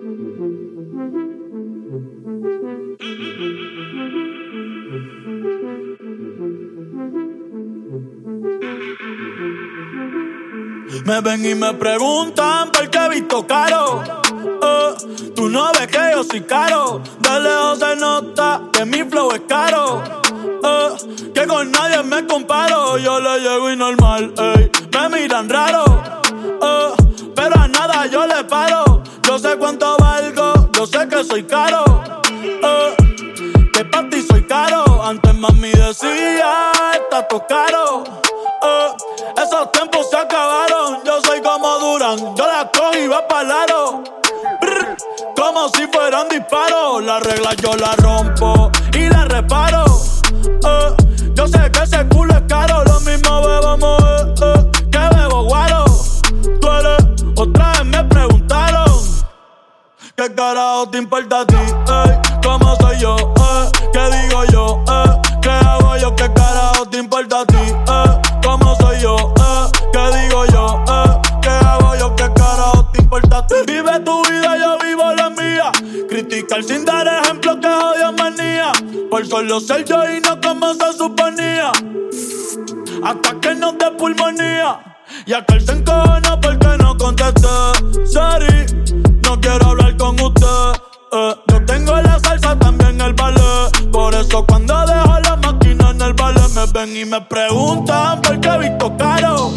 Me ven y me preguntan por qué he visto caro. Eh, tú no ves que yo soy caro. De lejos se nota que mi flow es caro. Eh, que con nadie me comparo. Yo le llego y normal. Me miran raro. Eh, pero a nada yo le paro. Yo sé cuánto valgo. Yo sé que soy caro. que para ti soy caro. Antes mami decía, está todo caro. esos tiempos se acabaron. Yo soy como Duran. Yo la cojo y va para lado. como si fueran disparos. La regla yo la rompo y la reparo. ¿Qué carajo te importa a ti? ¿Cómo soy yo? ¿Qué digo yo? ¿Qué hago yo? ¿Qué carajo te importa a ti? ¿Cómo soy yo? ¿Qué digo yo? ¿Qué hago yo? ¿Qué carajo te importa a ti? Vive tu vida, yo vivo la mía. Criticar sin dar ejemplo que odio manía. Por solo ser yo y no como se suponía. Hasta que no te pulmonía. Y aquel se encojona porque no contesté. Sorry, no quiero hablar y me preguntan por qué visto caro.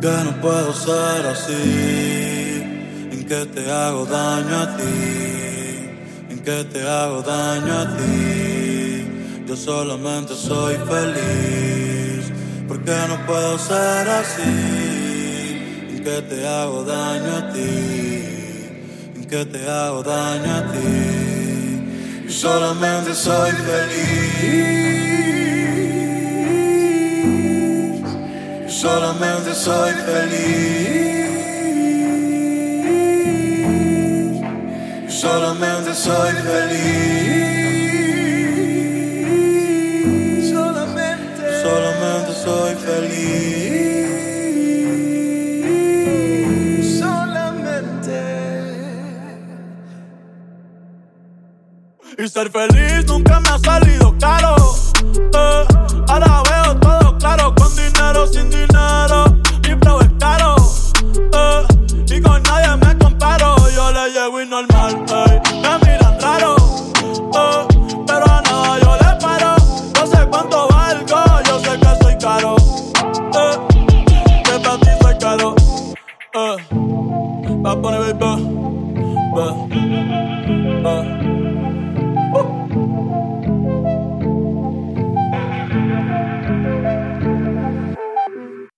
Que no puedo ser así, en que te hago daño a ti, en que te hago daño a ti. Yo solamente soy feliz, porque no puedo ser así, en que te hago daño a ti, en que te hago daño a ti. Yo solamente soy feliz. Solamente soy feliz. Solamente soy feliz. Solamente, solamente soy feliz. Solamente. Y ser feliz nunca me ha